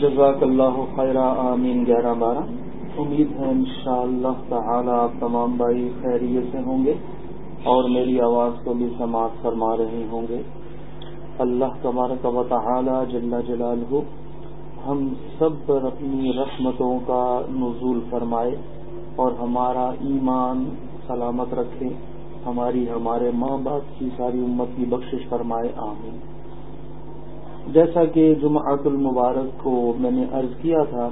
جزاک اللہ خیر آمین، گیارہ، بارہ۔ امید ہے انشاءاللہ تعالی اللہ تمام بھائی خیریت سے ہوں گے اور میری آواز کو بھی سماعت فرما رہے ہوں گے۔ اللہ تبارک و تعالی جل جلالہ، ہم سب پر اپنی رحمتوں کا نزول فرمائے اور ہمارا ایمان سلامت رکھے، ہماری ہمارے ماں باپ کی ساری امت کی بخشش فرمائے، آمین۔ جیسا کہ جمعۃ المبارک کو میں نے عرض کیا تھا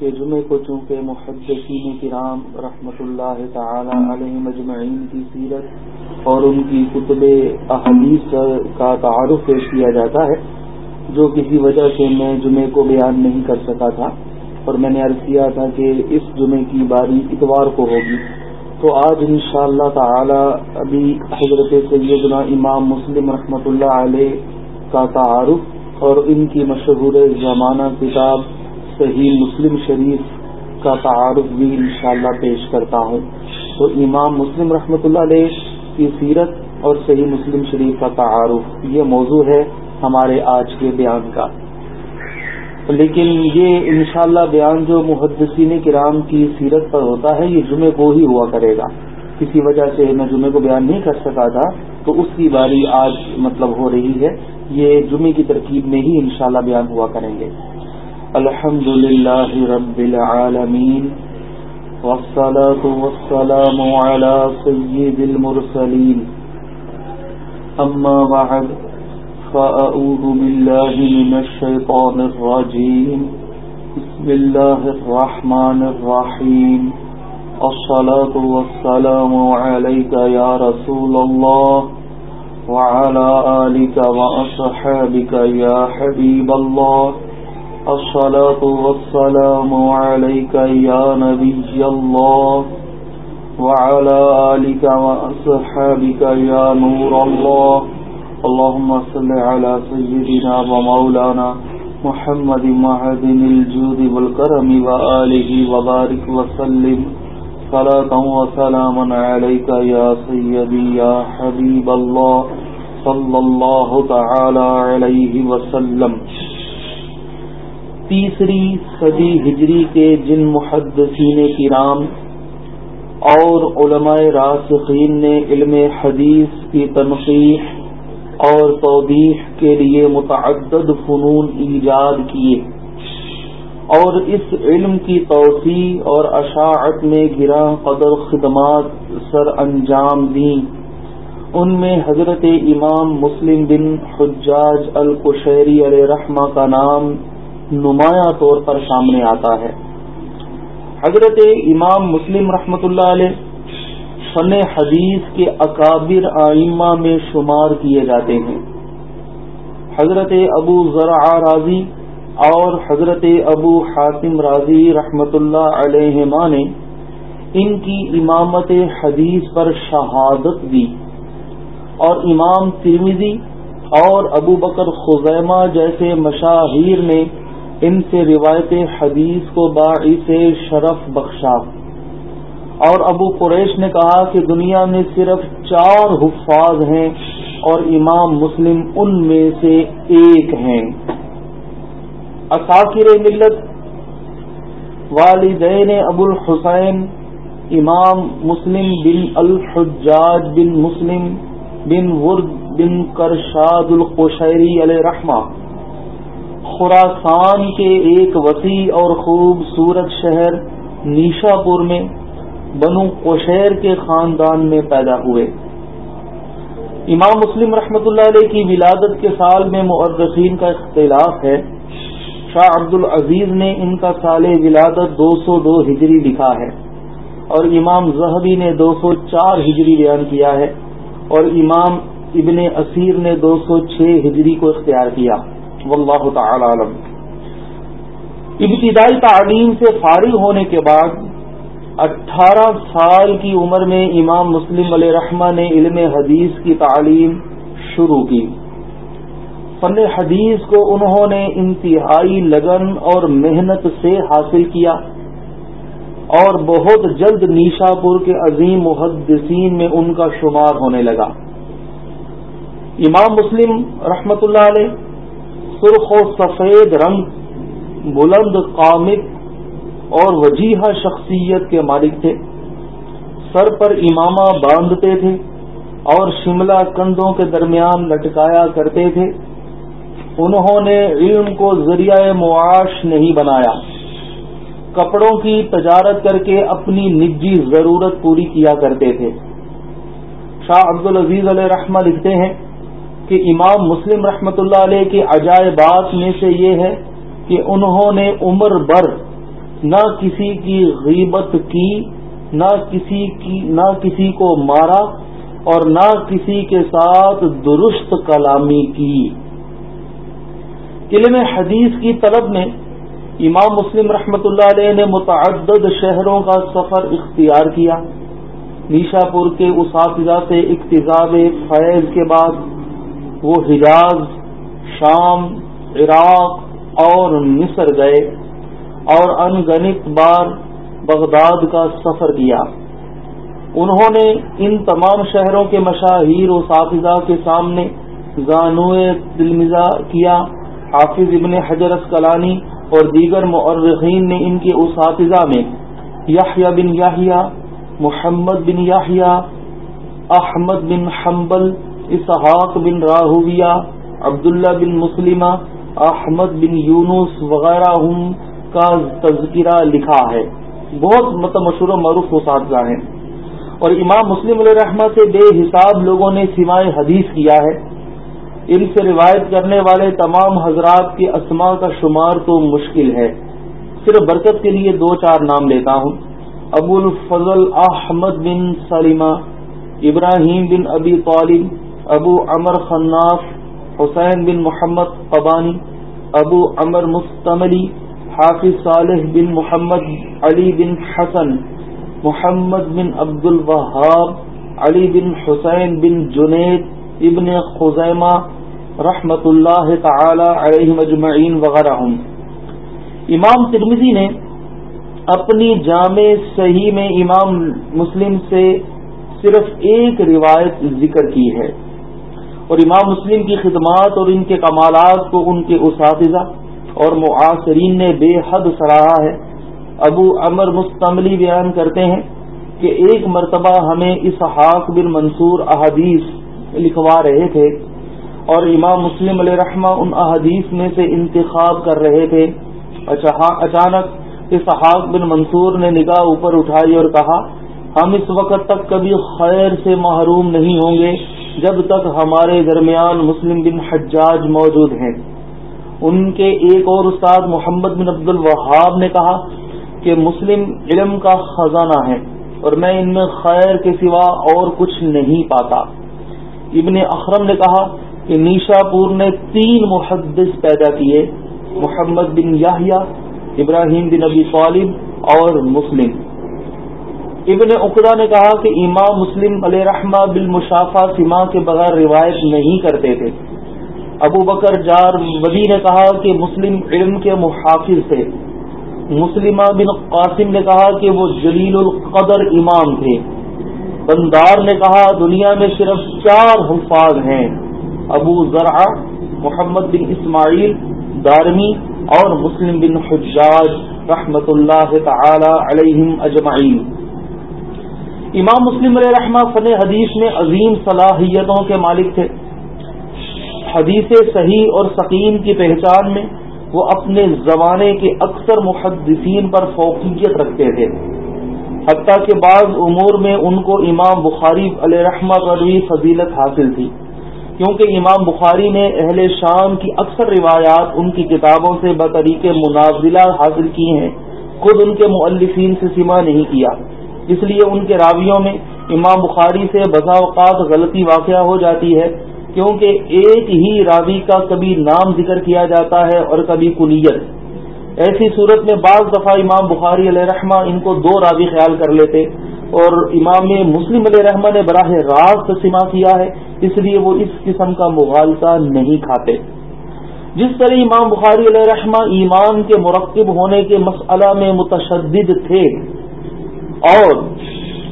کہ جمعے کو چونکہ محدثین کرام رحمۃ اللہ تعالی علیہ مجمعین کی سیرت اور ان کی کتب احادیث کا تعارف پیش کیا جاتا ہے، جو کسی وجہ سے میں جمعے کو بیان نہیں کر سکا تھا، اور میں نے عرض کیا تھا کہ اس جمعے کی باری اتوار کو ہوگی۔ تو آج ان شاء اللہ تعالی ابھی حضرت سیدنا امام مسلم رحمۃ اللہ علیہ کا تعارف اور ان کی مشہور زمانہ کتاب صحیح مسلم شریف کا تعارف بھی انشاءاللہ پیش کرتا ہوں۔ تو امام مسلم رحمۃ اللہ علیہ کی سیرت اور صحیح مسلم شریف کا تعارف، یہ موضوع ہے ہمارے آج کے بیان کا۔ لیکن یہ انشاءاللہ بیان جو محدثین کرام کی سیرت پر ہوتا ہے، یہ جمعے کو ہی ہوا کرے گا۔ کسی وجہ سے میں جمعے کو بیان نہیں کر سکا تھا، تو اس کی باری آج مطلب ہو رہی ہے۔ یہ جمعے کی ترکیب میں ہی انشاءاللہ بیان ہوا کریں گے۔ الحمد للہ رب العالمین، والصلاة والسلام على سید المرسلین۔ اما بعد فأعوذ باللہ من الشیطان الرجیم۔ بسم اللہ الرحمن الرحیم۔ الصلاة والسلام علیکہ یا رسول اللہ۔ وعلى آلك وأصحابك يا حبيب الله. الصلاة والسلام عليك يا نبي الله. وعلى آلك وأصحابك يا نور الله. اللهم صل على سيدنا ومولانا محمد معدن الجود والكرم وآله وبارك وسلم. صلاة وسلاما عليك يا سيدي يا حبيب الله صلى الله تعالى عليه وسلم. تیسری صدی ہجری کے جن محدثین کرام اور علماء راسخین نے علم حدیث کی تنقیح اور توضیح کے لیے متعدد فنون ایجاد کیے۔ اور اس علم کی توسیع اور اشاعت میں گرا قدر خدمات سر انجام دیں۔ ان میں حضرت امام مسلم بن حجاج القشیری علیہ رحمہ کا نام نمایاں طور پر سامنے آتا ہے۔ حضرت امام مسلم رحمۃ اللہ علیہ فن حدیث کے اکابر آئمہ میں شمار کیے جاتے ہیں۔ حضرت ابو ذرا راضی اور حضرت ابو حاتم راضی رحمت اللہ علیہ نے ان کی امامت حدیث پر شہادت دی۔ اور امام ترمیزی اور ابو بکر خزیمہ جیسے مشاہیر نے ان سے روایت حدیث کو باعث شرف بخشا۔ اور ابو قریش نے کہا کہ دنیا میں صرف چار حفاظ ہیں اور امام مسلم ان میں سے ایک ہیں۔ اکاکر ملت والدین ابو الحسین امام مسلم بن الحجاج بن مسلم بن ورد بن کرشاد القشیری علیہ رحمہ۔ خوراسان کے ایک وسیع اور خوبصورت شہر نیشا پور میں بنو قشیر کے خاندان میں پیدا ہوئے۔ امام مسلم رحمۃ اللہ علیہ کی ولادت کے سال میں مؤرخین کا اختلاف ہے۔ شاہ عبد العزیز نے ان کا سال ولادت دو سو دو ہجری لکھا ہے اور امام زہبی نے دو سو چار ہجری بیان کیا ہے اور امام ابن اسیر نے دو سو چھ ہجری کو اختیار کیا۔ واللہ تعالی عالم۔ ابتدائی تعلیم سے فارغ ہونے کے بعد اٹھارہ سال کی عمر میں امام مسلم علیہ رحمہ نے علم حدیث کی تعلیم شروع کی۔ فن حدیث کو انہوں نے انتہائی لگن اور محنت سے حاصل کیا اور بہت جلد نیشا پور کے عظیم محدثین میں ان کا شمار ہونے لگا۔ امام مسلم رحمت اللہ علیہ سرخ و سفید رنگ، بلند قامت اور وجیح شخصیت کے مالک تھے۔ سر پر امامہ باندھتے تھے اور شملہ کندھوں کے درمیان لٹکایا کرتے تھے۔ انہوں نے علم کو ذریعہ معاش نہیں بنایا۔ کپڑوں کی تجارت کر کے اپنی نجی ضرورت پوری کیا کرتے تھے۔ شاہ عبد العزیز علیہ رحمہ لکھتے ہیں کہ امام مسلم رحمت اللہ علیہ کے عجائبات میں سے یہ ہے کہ انہوں نے عمر بر نہ کسی کی غیبت کی، نہ کسی کی، نہ کسی کو مارا اور نہ کسی کے ساتھ درست کلامی کی۔ علم حدیث کی طلب میں امام مسلم رحمت اللہ علیہ نے متعدد شہروں کا سفر اختیار کیا۔ نیشا پور کے اساتذہ سے اقتضاب فیض کے بعد وہ حجاز، شام، عراق اور مصر گئے اور ان گنت بار بغداد کا سفر کیا۔ انہوں نے ان تمام شہروں کے مشاہیر اساتذہ کے سامنے زانوئے تلمزہ کیا۔ حافظ ابن حجر اسکلانی اور دیگر معرخین نے ان کے اساتذہ میں یاہیا بن یاہیا محمد بن یاہیا احمد بن حنبل، اسحاق بن راہویہ، عبداللہ بن مسلمہ، احمد بن یونس وغیرہ کا تذکرہ لکھا ہے۔ بہت مطلب مشہور و معروف اساتذہ ہیں۔ اور امام مسلم علیہ رحمہ سے بے حساب لوگوں نے سوائے حدیث کیا ہے۔ ان سے روایت کرنے والے تمام حضرات کے اسماء کا شمار تو مشکل ہے۔ صرف برکت کے لیے دو چار نام لیتا ہوں۔ ابو الفضل احمد بن سلیمہ، ابراہیم بن ابی طالب، ابو عمر خناف، حسین بن محمد قبانی، ابو عمر مستملی، حافظ صالح بن محمد، علی بن حسن، محمد بن عبد الوہاب علی بن حسین بن جنید، ابن خزیمہ رحمت اللہ تعالی علیہ مجمعین وغیرہ امام ترمزی نے اپنی جامع صحیح میں امام مسلم سے صرف ایک روایت ذکر کی ہے۔ اور امام مسلم کی خدمات اور ان کے کمالات کو ان کے اساتذہ اور معاصرین نے بے حد سراہا ہے۔ ابو امر مستملی بیان کرتے ہیں کہ ایک مرتبہ ہمیں اس حاق بن منصور احادیث لکھوا رہے تھے۔ اور امام مسلم علیہ رحمہ ان احادیث میں سے انتخاب کر رہے تھے۔ اچھا- اچانک اسحاق بن منصور نے نگاہ اوپر اٹھائی اور کہا، ہم اس وقت تک کبھی خیر سے محروم نہیں ہوں گے جب تک ہمارے درمیان مسلم بن حجاج موجود ہیں۔ ان کے ایک اور استاد محمد بن عبد الوہاب نے کہا کہ مسلم علم کا خزانہ ہے اور میں ان میں خیر کے سوا اور کچھ نہیں پاتا۔ ابن اخرم نے کہا کہ نیشا پور نے تین محدث پیدا کیے، محمد بن یاہیا ابراہیم بن ابی طالب اور مسلم۔ ابن اقدا نے کہا کہ امام مسلم علیہ رحمہ بالمشافہ سما کے بغیر روایت نہیں کرتے تھے۔ ابو بکر جار ودی نے کہا کہ مسلم علم کے محافظ تھے۔ مسلمہ بن قاسم نے کہا کہ وہ جلیل القدر امام تھے۔ بندار نے کہا، دنیا میں صرف چار حفاظ ہیں۔ ابو ذرا محمد بن اسماعیل، دارمی اور مسلم بن حجاج رحمت اللہ تعالی علیہم اجمعین۔ امام مسلم علیہ رحمہ فن حدیث میں عظیم صلاحیتوں کے مالک تھے۔ حدیث صحیح اور سکیم کی پہچان میں وہ اپنے زمانے کے اکثر محدثین پر فوقیت رکھتے تھے۔ حتیٰ کہ بعض امور میں ان کو امام بخاری علیہ رحمہ پر بھی فضیلت حاصل تھی۔ کیونکہ امام بخاری نے اہل شام کی اکثر روایات ان کی کتابوں سے بطریق مناظلہ حاصل کی ہیں، خود ان کے مؤلفین سے سما نہیں کیا۔ اس لیے ان کے راویوں میں امام بخاری سے بسا اوقات غلطی واقع ہو جاتی ہے، کیونکہ ایک ہی راوی کا کبھی نام ذکر کیا جاتا ہے اور کبھی کنیت۔ ایسی صورت میں بعض دفعہ امام بخاری علیہ رحمہ ان کو دو راوی خیال کر لیتے اور امام مسلم علیہ رحمہ نے براہ راست سما کیا ہے، اس لیے وہ اس قسم کا مغالطہ نہیں کھاتے۔ جس طرح امام بخاری علیہ رحمہ ایمان کے مرکب ہونے کے مسئلہ میں متشدد تھے، اور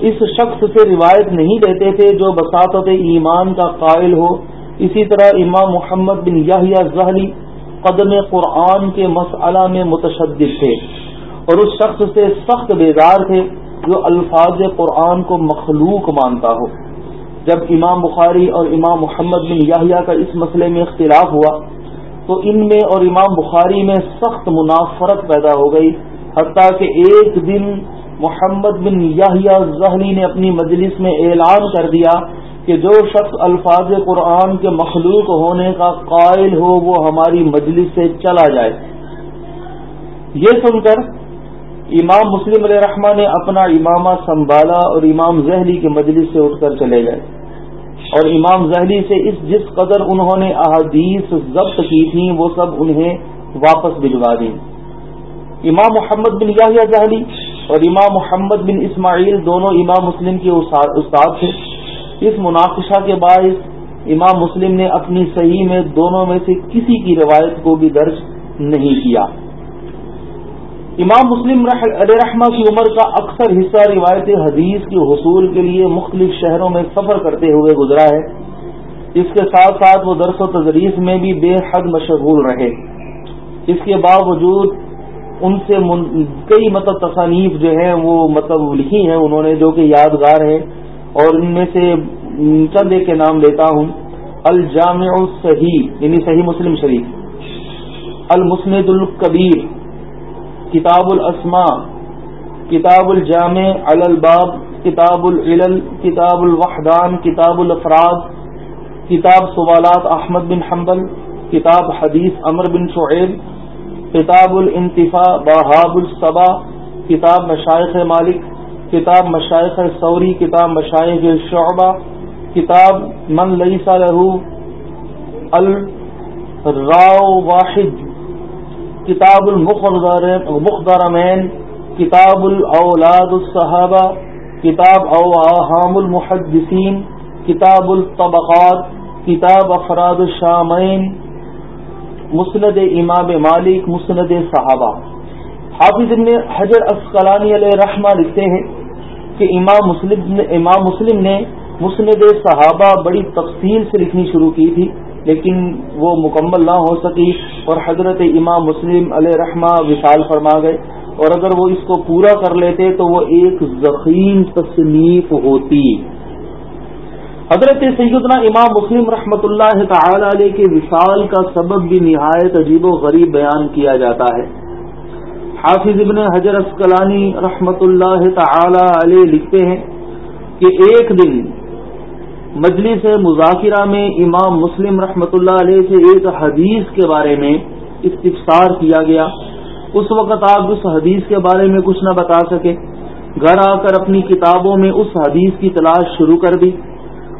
اس شخص سے روایت نہیں دیتے تھے جو بساطت ایمان کا قائل ہو۔ اسی طرح امام محمد بن یاہیا زہلی قدم قرآن کے مسئلہ میں متشدد تھے اور اس شخص سے سخت بیدار تھے۔ جو الفاظ قرآن کو مخلوق مانتا ہو۔ جب امام بخاری اور امام محمد بن یاہیا کا اس مسئلے میں اختلاف ہوا، تو ان میں اور امام بخاری میں سخت منافرت پیدا ہو گئی۔ حتیٰ کہ ایک دن محمد بن یاہیا زہلی نے اپنی مجلس میں اعلان کر دیا کہ جو شخص الفاظ قرآن کے مخلوق ہونے کا قائل ہو، وہ ہماری مجلس سے چلا جائے۔ یہ سن کر امام مسلم علیہ رحمٰ نے اپنا امامہ سنبھالا اور امام زہلی کی مجلس سے اٹھ کر چلے گئے۔ اور امام زہلی سے اس جس قدر انہوں نے احادیث ضبط کی تھیں، وہ سب انہیں واپس بھجوا دی امام محمد بن یاہیا زہلی اور امام محمد بن اسماعیل دونوں امام مسلم کے استاد تھے۔ اس مناقشہ کے باعث امام مسلم نے اپنی صحیح میں دونوں میں سے کسی کی روایت کو بھی درج نہیں کیا۔ امام مسلم علیہ رحمہ کی عمر کا اکثر حصہ روایت حدیث کے حصول کے لیے مختلف شہروں میں سفر کرتے ہوئے گزرا ہے۔ اس کے ساتھ ساتھ وہ درس و تدریس میں بھی بے حد مشغول رہے۔ اس کے باوجود ان سے کئی مطلب تصانیف جو ہیں وہ مطلب لکھی ہیں انہوں نے جو کہ یادگار ہیں اور ان میں سے چند کے نام لیتا ہوں۔ الجامع الصحیح یعنی صحیح مسلم شریف۔ المسند القبیر کتاب الاسماء، کتاب الجامع الباب، کتاب العلل، کتاب الوحدان، کتاب الافراد، کتاب سوالات احمد بن حنبل، کتاب حدیث امر بن شعیب، کتاب الانتفاع بہاب الصبا، کتاب مشائق مالک، کتاب مشائق سوری کتاب مشائق شعبہ، کتاب من لئیسا لہو الراو واحد۔ کتاب المخدرمین کتاب الاولاد الصحابہ، کتاب اوہام المحدثین، کتاب الطبقات، کتاب افراد الشامین، مسند امام مالک، مسند صحابہ۔ حافظ ابن حجر اسقلانی علیہ رحمہ لکھتے ہیں کہ امام مسلم امام مسلم نے مسند صحابہ بڑی تفصیل سے لکھنی شروع کی تھی۔ لیکن وہ مکمل نہ ہو سکی اور حضرت امام مسلم علیہ رحمہ وصال فرما گئے اور اگر وہ اس کو پورا کر لیتے تو وہ ایک ذخیم تصنیف ہوتی۔ حضرت سیدنا امام مسلم رحمۃ اللہ تعالی علیہ کے وصال کا سبب بھی نہایت عجیب و غریب بیان کیا جاتا ہے۔ حافظ ابن حجر اسکلانی رحمت اللہ تعالی علیہ لکھتے ہیں کہ ایک دن مجلس مذاکرہ میں امام مسلم رحمت اللہ علیہ سے ایک حدیث کے بارے میں استفسار کیا گیا۔ اس وقت آپ اس حدیث کے بارے میں کچھ نہ بتا سکے گھر آ کر اپنی کتابوں میں اس حدیث کی تلاش شروع کر دی۔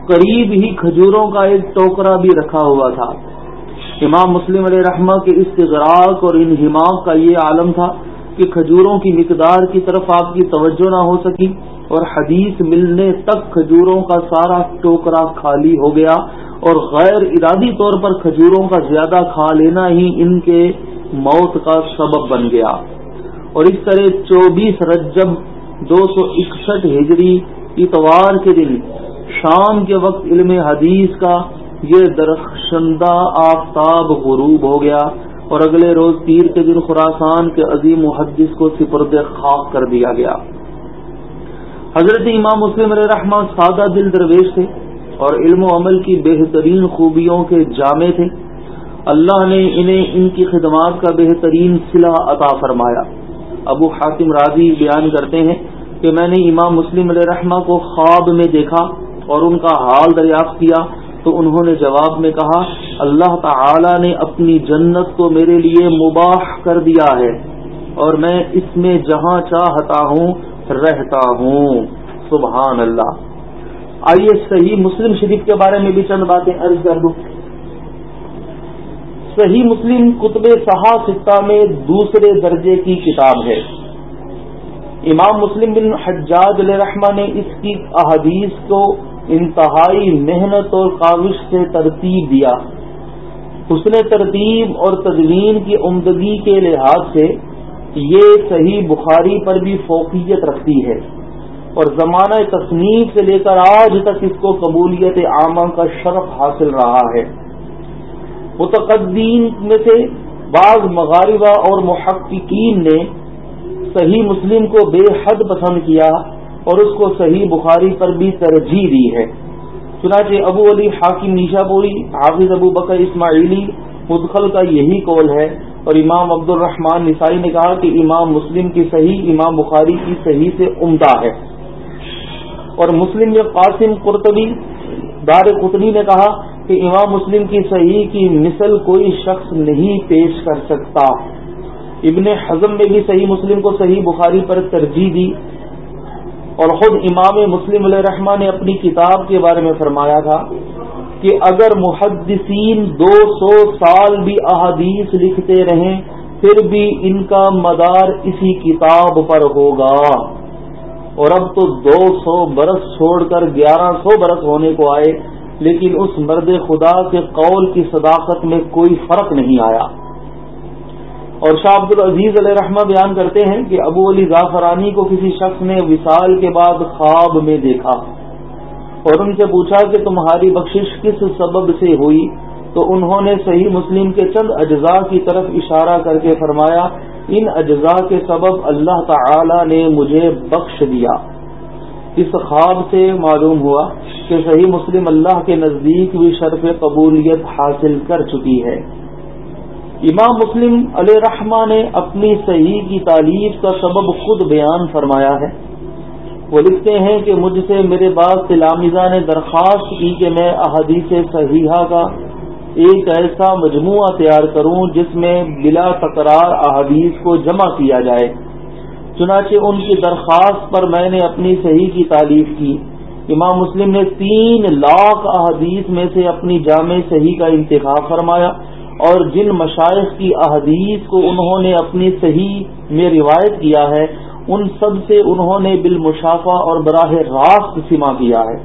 قریب ہی کھجوروں کا ایک ٹوکرا بھی رکھا ہوا تھا۔ امام مسلم علیہ رحمہ کے استغراق اور انہماق کا یہ عالم تھا کہ کھجوروں کی مقدار کی طرف آپ کی توجہ نہ ہو سکی۔ اور حدیث ملنے تک کھجوروں کا سارا ٹوکرا خالی ہو گیا اور غیر ارادی طور پر کھجوروں کا زیادہ کھا لینا ہی ان کے موت کا سبب بن گیا۔ اور اس طرح چوبیس رجب دو سو اکسٹھ ہجری اتوار کے دن شام کے وقت علم حدیث کا یہ درخشندہ آفتاب غروب ہو گیا اور اگلے روز پیر کے دن خوراسان کے عظیم محدث کو سپرد خاک کر دیا گیا۔ حضرت امام مسلم علیہ رحمان سادہ دل درویش تھے اور علم و عمل کی بہترین خوبیوں کے جامع تھے۔ اللہ نے انہیں ان کی خدمات کا بہترین صلح عطا فرمایا۔ ابو حاتم راضی بیان کرتے ہیں کہ میں نے امام مسلم علیہ رحمہ کو خواب میں دیکھا اور ان کا حال دریافت کیا تو انہوں نے جواب میں کہا، اللہ تعالی نے اپنی جنت کو میرے لیے مباح کر دیا ہے اور میں اس میں جہاں چاہتا ہوں رہتا ہوں سبحان اللہ۔ آئیے صحیح مسلم شریف کے بارے میں بھی چند باتیں عرض کر دوں۔ صحیح مسلم کتب صحا میں دوسرے درجے کی کتاب ہے۔ امام مسلم بن حجاج علیہ رحمہ نے اس کی احادیث کو انتہائی محنت اور کاوش سے ترتیب دیا۔ حسن ترتیب اور تدوین کی عمدگی کے لحاظ سے یہ صحیح بخاری پر بھی فوقیت رکھتی ہے اور زمانہ تصنیف سے لے کر آج تک اس کو قبولیت عامہ کا شرف حاصل رہا ہے۔ متقدین میں سے بعض مغاربہ اور محققین نے صحیح مسلم کو بے حد پسند کیا اور اس کو صحیح بخاری پر بھی ترجیح دی ہے۔ چنانچہ ابو علی حاکم نیشا پوری حافظ ابو بکر اسماعیلی، مدخل کا یہی قول ہے اور امام عبد الرحمان نسائی نے کہا کہ امام مسلم کی صحیح، امام بخاری کی صحیح سے عمدہ ہے۔ اور مسلم میں قاسم قرطبی دار قطنی نے کہا کہ امام مسلم کی صحیح کی مثل کوئی شخص نہیں پیش کر سکتا۔ ابن حزم نے بھی صحیح مسلم کو صحیح بخاری پر ترجیح دی۔ اور خود امام مسلم علیہ رحمٰ نے اپنی کتاب کے بارے میں فرمایا تھا۔ کہ اگر محدثین دو سو سال بھی احادیث لکھتے رہیں، پھر بھی ان کا مدار اسی کتاب پر ہوگا۔ اور اب تو دو سو برس چھوڑ کر گیارہ سو برس ہونے کو آئے، لیکن اس مرد خدا کے قول کی صداقت میں کوئی فرق نہیں آیا۔ اور شاہ عبد العزیز علیہ رحمہ بیان کرتے ہیں کہ ابو علی غافرانی کو کسی شخص نے وصال کے بعد خواب میں دیکھا۔ اور ان سے پوچھا کہ تمہاری بخشش کس سبب سے ہوئی؟ تو انہوں نے صحیح مسلم کے چند اجزاء کی طرف اشارہ کر کے فرمایا، ان اجزاء کے سبب اللہ تعالی نے مجھے بخش دیا۔ اس خواب سے معلوم ہوا کہ صحیح مسلم اللہ کے نزدیک بھی شرف قبولیت حاصل کر چکی ہے۔ امام مسلم علیہ رحمٰ نے اپنی صحیح کی تعریف کا سبب خود بیان فرمایا ہے۔ وہ لکھتے ہیں کہ مجھ سے میرے بعض تلامزہ نے درخواست کی کہ میں احادیث صحیحہ کا ایک ایسا مجموعہ تیار کروں جس میں بلا تکرار احادیث کو جمع کیا جائے۔ چنانچہ ان کی درخواست پر میں نے اپنی صحیح کی تعریف کی۔ امام مسلم نے تین لاکھ احادیث میں سے اپنی جامع صحیح کا انتخاب فرمایا اور جن مشائق کی احادیث کو انہوں نے اپنی صحیح میں روایت کیا ہے ان سب سے انہوں نے بالمشافہ اور براہ راست سما کیا ہے۔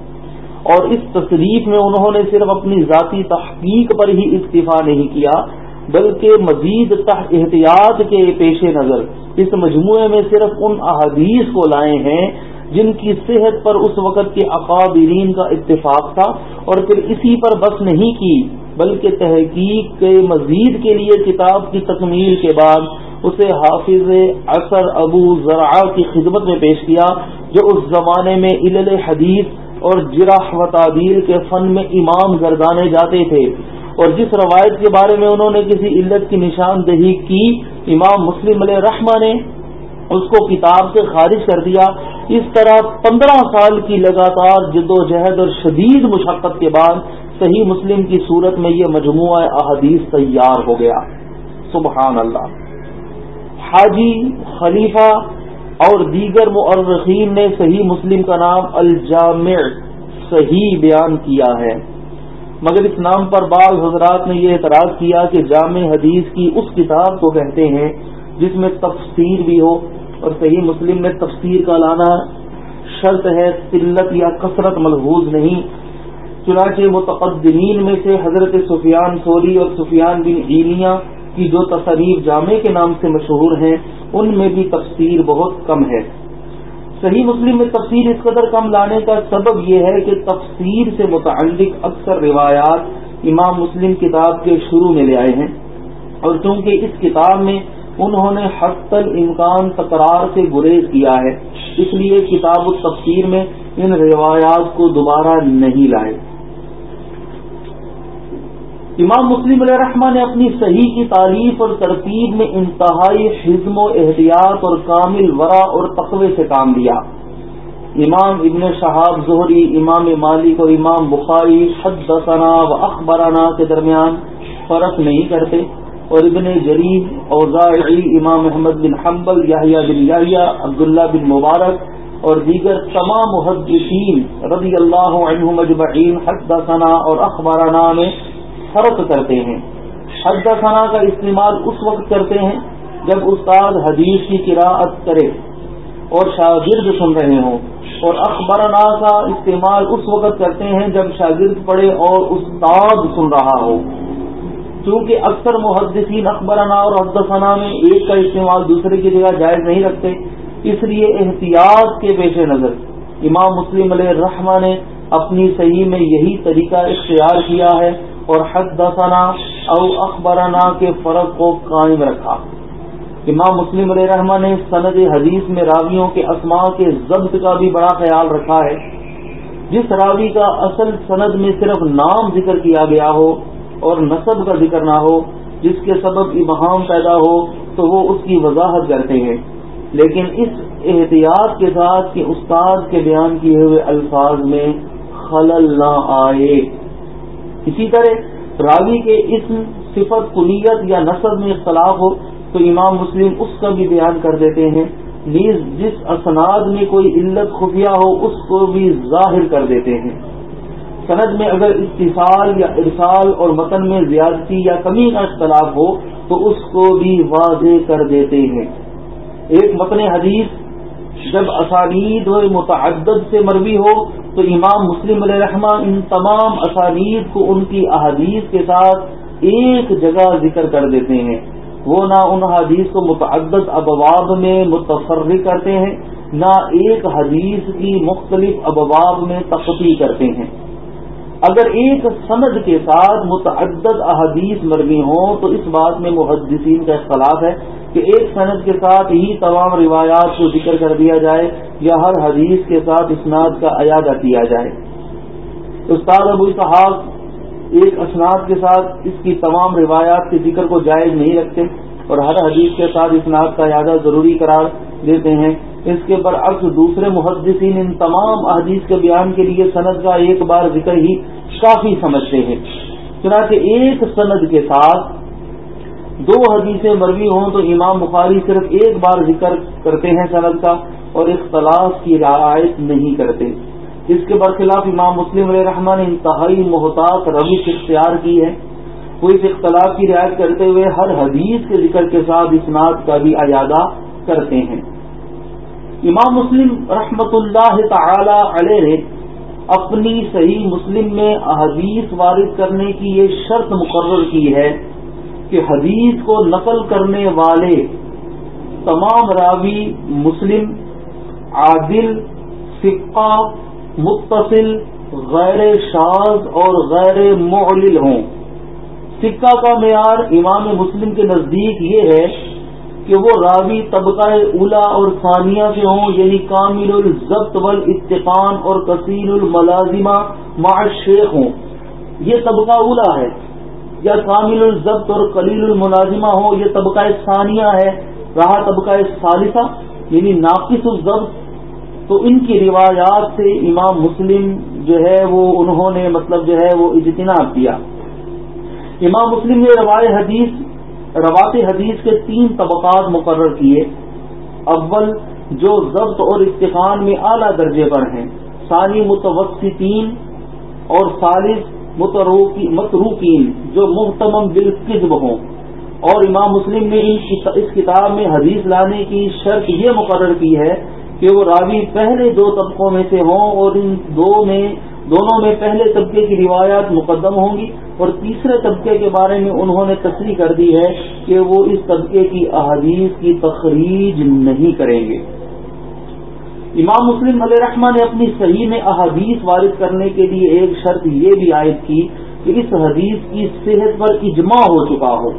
اور اس تصریف میں انہوں نے صرف اپنی ذاتی تحقیق پر ہی اکتفا نہیں کیا، بلکہ مزید احتیاط کے پیش نظر اس مجموعے میں صرف ان احادیث کو لائے ہیں جن کی صحت پر اس وقت کے اقابرین کا اتفاق تھا اور پھر اسی پر بس نہیں کی، بلکہ تحقیق کے مزید کے لیے کتاب کی تکمیل کے بعد اسے حافظ اثر ابو ذرا کی خدمت میں پیش کیا، جو اس زمانے میں علل حدیث اور جراح و تعدیل کے فن میں امام گردانے جاتے تھے۔ اور جس روایت کے بارے میں انہوں نے کسی علت کی نشاندہی کی، امام مسلم علیہ رحمہ نے اس کو کتاب سے خارج کر دیا۔ اس طرح پندرہ سال کی لگاتار جد و جہد اور شدید مشقت کے بعد صحیح مسلم کی صورت میں یہ مجموعہ احادیث تیار ہو گیا۔ سبحان اللہ۔ حاجی، خلیفہ اور دیگر مورخین نے صحیح مسلم کا نام الجامع صحیح بیان کیا ہے۔ مگر اس نام پر بعض حضرات نے یہ اعتراض کیا کہ جامع حدیث کی اس کتاب کو کہتے ہیں جس میں تفسیر بھی ہو اور صحیح مسلم میں تفسیر کا لانا شرط ہے، قلت یا کثرت ملحوظ نہیں۔ چنانچہ متقدمین میں سے حضرت سفیان سوری اور سفیان بن عینیہ کی جو تصریف جامع کے نام سے مشہور ہیں، ان میں بھی تفسیر بہت کم ہے۔ صحیح مسلم میں تفسیر اس قدر کم لانے کا سبب یہ ہے کہ تفسیر سے متعلق اکثر روایات امام مسلم کتاب کے شروع میں لے آئے ہیں۔ اور چونکہ اس کتاب میں انہوں نے حت الامکان تکرار سے گریز کیا ہے، اس لیے کتاب التفسیر میں ان روایات کو دوبارہ نہیں لائے۔ امام مسلم علیہ رحمٰ نے اپنی صحیح کی تعریف اور ترتیب میں انتہائی حزم و احتیاط اور کامل ورا اور تقوی سے کام لیا۔ امام ابن شہاب زہری، امام مالک اور امام بخاری حد و اخبرانہ کے درمیان فرق نہیں کرتے اور ابن جرید اوزاعی، امام محمد بن حنبل یاہیا بن یاہیا عبداللہ بن مبارک اور دیگر تمام محدثین رضی اللہ عنہ مجمعین حد اور اخبارانہ میں فرق کرتے ہیں۔ حد ثنا کا استعمال اس وقت کرتے ہیں جب استاد حدیث کی قراءت کرے اور شاگرد سن رہے ہوں۔ اور اخبرنا کا استعمال اس وقت کرتے ہیں جب شاگرد پڑھے اور استاد سن رہا ہو۔ چونکہ اکثر محدثین اخبرنا اور حدثنا میں ایک کا استعمال دوسرے کی جگہ جائز نہیں رکھتے، اس لیے احتیاط کے پیش نظر۔ امام مسلم علیہ الرحمٰ نے اپنی صحیح میں یہی طریقہ اختیار کیا ہے۔ اور حد دفنا او اخبرانہ کے فرق کو قائم رکھا۔ امام مسلم علیہ رحمٰ نے سند حدیث میں راویوں کے اسماء کے ضبط کا بھی بڑا خیال رکھا ہے۔ جس راوی کا اصل سند میں صرف نام ذکر کیا گیا ہو اور نصب کا ذکر نہ ہو، جس کے سبب ابہام پیدا ہو، تو وہ اس کی وضاحت کرتے ہیں۔ لیکن اس احتیاط کے ساتھ کہ استاد کے بیان کیے ہوئے الفاظ میں خلل نہ آئے۔ اسی طرح راوی کے اسم صفت کلیت یا نصب میں اختلاف ہو تو امام مسلم اس کا بھی بیان کر دیتے ہیں۔ نیز جس اسناد میں کوئی علت خفیہ ہو اس کو بھی ظاہر کر دیتے ہیں۔ سند میں اگر اتصال یا ارسال اور متن میں زیادتی یا کمی کا اختلاف ہو تو اس کو بھی واضح کر دیتے ہیں۔ ایک متن حدیث جب اسانید و متعدد سے مروی ہو تو امام مسلم علیہ رحمٰ ان تمام اسانید کو ان کی احادیث کے ساتھ ایک جگہ ذکر کر دیتے ہیں۔ وہ نہ ان حدیث کو متعدد ابواب میں متفر کرتے ہیں، نہ ایک حدیث کی مختلف ابواب میں تختی کرتے ہیں۔ اگر ایک سند کے ساتھ متعدد احادیث مرمی ہوں، تو اس بات میں محدثین کا اختلاف ہے کہ ایک سند کے ساتھ ہی تمام روایات کو ذکر کر دیا جائے یا ہر حدیث کے ساتھ اسناد کا ایادہ کیا جائے۔ استاد ابو صحاب ایک اسناد کے ساتھ اس کی تمام روایات کے ذکر کو جائز نہیں رکھتے اور ہر حدیث کے ساتھ اسناد کا اعادہ ضروری قرار دیتے ہیں۔ اس کے برعکس دوسرے محدثین ان تمام احادیث کے بیان کے لیے سند کا ایک بار ذکر ہی کافی سمجھتے ہیں۔ چنانچہ ایک سند کے ساتھ دو حدیثیں مروی ہوں تو امام بخاری صرف ایک بار ذکر کرتے ہیں سند کا اور اختلاف کی رعایت نہیں کرتے۔ اس کے برخلاف امام مسلم علیہ رحمان نے انتہائی محتاط روش اختیار کی ہے۔ وہ اس اختلاف کی رعایت کرتے ہوئے ہر حدیث کے ذکر کے ساتھ اسناد کا بھی اجادہ کرتے ہیں۔ امام مسلم رحمت اللہ تعالی علیہ نے اپنی صحیح مسلم میں احادیث وارد کرنے کی یہ شرط مقرر کی ہے کہ حدیث کو نقل کرنے والے تمام راوی مسلم، عادل، فقہ، متصل، غیر شاز اور غیر معلل ہوں۔ سکہ کا معیار امام مسلم کے نزدیک یہ ہے کہ وہ راوی طبقہ اولا اور ثانیہ سے ہوں یعنی کامل الضبط والاتقان اور کثیر الملازمہ مع شیخ ہوں۔ یہ طبقہ اولا ہے یا کامل الضبط اور کلیل الملازمہ ہو یہ طبقہ ثانیہ ہے۔ رہا طبقہ ثالثہ یعنی ناقص الضبط۔ تو ان کی روایات سے امام مسلم جو ہے وہ، انہوں نے مطلب جو ہے وہ اجتناب کیا۔ امام مسلم نے روایت حدیث روات حدیث کے تین طبقات مقرر کیے۔ اول، جو ضبط اور استقان میں اعلیٰ درجے پر ہیں، ثانی متوسطین اور ثالث متروکین جو محتمم بالکذب ہوں۔ اور امام مسلم نے اس کتاب میں حدیث لانے کی شرط یہ مقرر کی ہے کہ وہ راوی پہلے دو طبقوں میں سے ہوں اور ان دو میں دونوں میں پہلے طبقے کی روایات مقدم ہوں گی اور تیسرے طبقے کے بارے میں انہوں نے تصریح کر دی ہے کہ وہ اس طبقے کی احادیث کی تخریج نہیں کریں گے۔ امام مسلم علیہ رحمٰ نے اپنی صحیح میں احادیث وارد کرنے کے لیے ایک شرط یہ بھی عائد کی کہ اس حدیث کی صحت پر اجماع ہو چکا ہو۔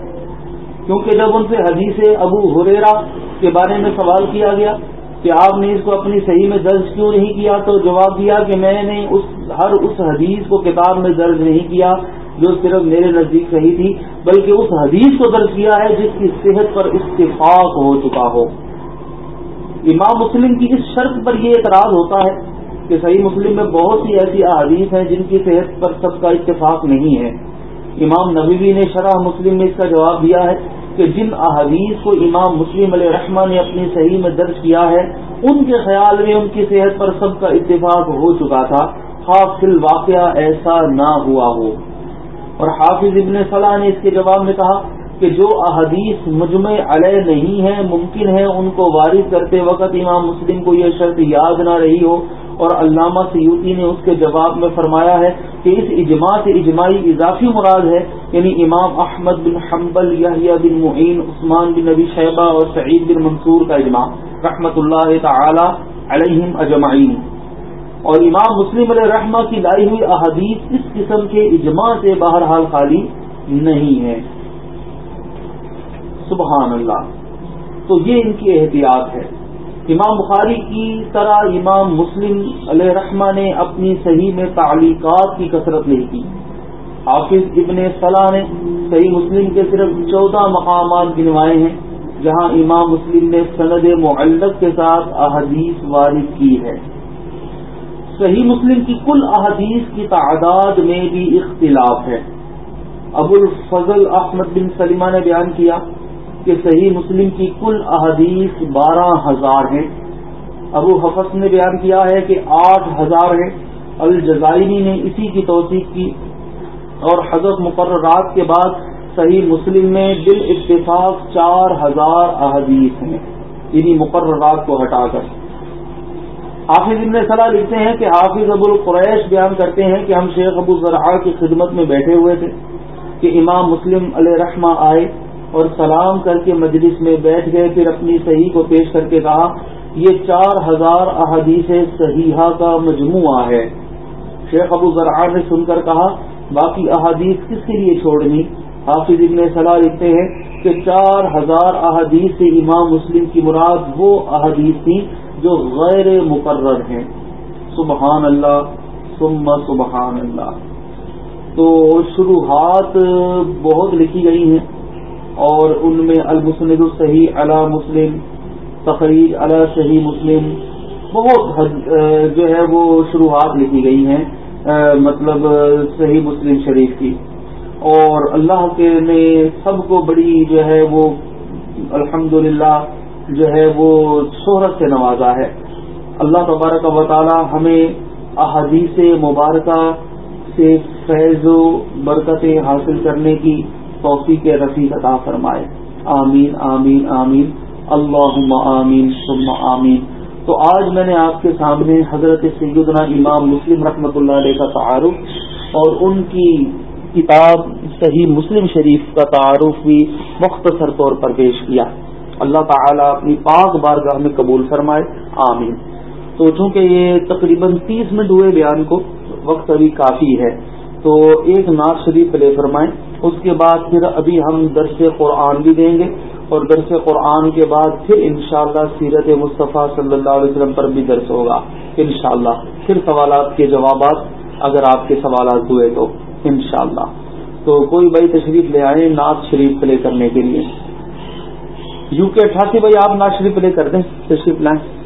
کیونکہ جب ان سے حدیث ابو حریرا کے بارے میں سوال کیا گیا کہ آپ نے اس کو اپنی صحیح میں درج کیوں نہیں کیا؟ تو جواب دیا کہ میں نے اس ہر اس حدیث کو کتاب میں درج نہیں کیا جو صرف میرے نزدیک صحیح تھی، بلکہ اس حدیث کو درج کیا ہے جس کی صحت پر اتفاق ہو چکا ہو۔ امام مسلم کی اس شرط پر یہ اعتراض ہوتا ہے کہ صحیح مسلم میں بہت سی ایسی احادیث ہیں جن کی صحت پر سب کا اتفاق نہیں ہے۔ امام نبی نے شرح مسلم میں اس کا جواب دیا ہے۔ کہ جن احادیث کو امام مسلم علیہ رحمٰ نے اپنی صحیح میں درج کیا ہے، ان کے خیال میں ان کی صحت پر سب کا اتفاق ہو چکا تھا۔ حافظ واقعہ ایسا نہ ہوا ہو۔ اور حافظ ابن صلاح نے اس کے جواب میں کہا کہ جو احادیث مجمع علیہ نہیں ہے ممکن ہے ان کو وارد کرتے وقت امام مسلم کو یہ شرط یاد نہ رہی ہو۔ اور علامہ سیوتی نے اس کے جواب میں فرمایا ہے کہ اس اجماع سے اجماعی اضافی مراد ہے یعنی امام احمد بن حنبل، یحییٰ بن معین، عثمان بن نبی شیبہ اور سعید بن منصور کا اجماع، رحمت اللہ تعالی علیہم اجمعین۔ اور امام مسلم علیہ رحمہ کی لائی ہوئی احادیث اس قسم کے اجماع سے بہرحال خالی نہیں ہے۔ سبحان اللہ۔ تو یہ ان کی احتیاط ہے۔ امام بخاری کی طرح امام مسلم علیہ رحمہ نے اپنی صحیح میں تعلیقات کی کثرت نہیں کی۔ حافظ ابن صلاح نے صحیح مسلم کے صرف چودہ مقامات گنوائے ہیں، جہاں امام مسلم نے سند معلق کے ساتھ احادیث وارد کی ہے۔ صحیح مسلم کی کل احادیث کی تعداد میں بھی اختلاف ہے۔ ابو الفضل احمد بن سلیمہ نے بیان کیا کہ صحیح مسلم کی کل احادیث بارہ ہزار ہیں۔ ابو حفظ نے بیان کیا ہے کہ آٹھ ہزار ہیں۔ الجزائنی نے اسی کی توثیق کی۔ اور حضرت مقررات کے بعد صحیح مسلم میں بال اتفاق چار ہزار احادیث ہیں۔ انہیں مقررات کو ہٹا کر۔ حافظ ابن صلاح لکھتے ہیں کہ حافظ ابو القریش بیان کرتے ہیں کہ ہم شیخ ابو ذرا کی خدمت میں بیٹھے ہوئے تھے کہ امام مسلم علیہ رحمہ آئے۔ اور سلام کر کے مجلس میں بیٹھ گئے، پھر اپنی صحیح کو پیش کر کے کہا، یہ چار ہزار احادیث صحیحہ کا مجموعہ ہے۔ شیخ ابو ذرار نے سن کر کہا، باقی احادیث کس کے لیے چھوڑنی؟ حافظ ابن صلاح لکھتے ہیں کہ چار ہزار احادیث سے امام مسلم کی مراد وہ احادیث تھی جو غیر مقرر ہیں۔ سبحان اللہ، ثم سبحان اللہ۔ تو شروحات بہت لکھی گئی ہیں۔ اور ان میں المسند الصحیح علی مسلم، تقریر علی صحیح مسلم، بہت جو ہے وہ شروحات لکھی گئی ہیں مطلب صحیح مسلم شریف کی۔ اور اللہ کے نے سب کو بڑی جو ہے وہ الحمد جو ہے وہ شہرت سے نوازا ہے۔ اللہ تبارک و تعالی ہمیں احادیث مبارکہ سے فیض و برکتیں حاصل کرنے کی توفیق رفیق عطا فرمائے۔ آمین آمین آمین۔ اللہ آمین، ثم آمین۔ تو آج میں نے آپ کے سامنے حضرت سیدنا امام مسلم رحمۃ اللہ علیہ کا تعارف اور ان کی کتاب صحیح مسلم شریف کا تعارف بھی مختصر طور پر پیش کیا۔ اللہ تعالیٰ اپنی پاک بارگاہ میں قبول فرمائے۔ آمین۔ تو چونکہ یہ تقریباً تیس منٹ ہوئے بیان کو، وقت ابھی کافی ہے، تو ایک ناز شریف لے فرمائیں۔ اس کے بعد پھر ابھی ہم درس قرآن بھی دیں گے اور درس قرآن کے بعد پھر انشاءاللہ سیرت مصطفیٰ صلی اللہ علیہ وسلم پر بھی درس ہوگا، انشاءاللہ۔ پھر سوالات کے جوابات اگر آپ کے سوالات ہوئے تو، انشاءاللہ۔ تو کوئی بھائی تشریف لے آئے ناز شریف پلے کرنے کے لیے۔ یو کے اٹھاسی بھائی آپ ناز شریف پلے کر دیں، تشریف لائیں۔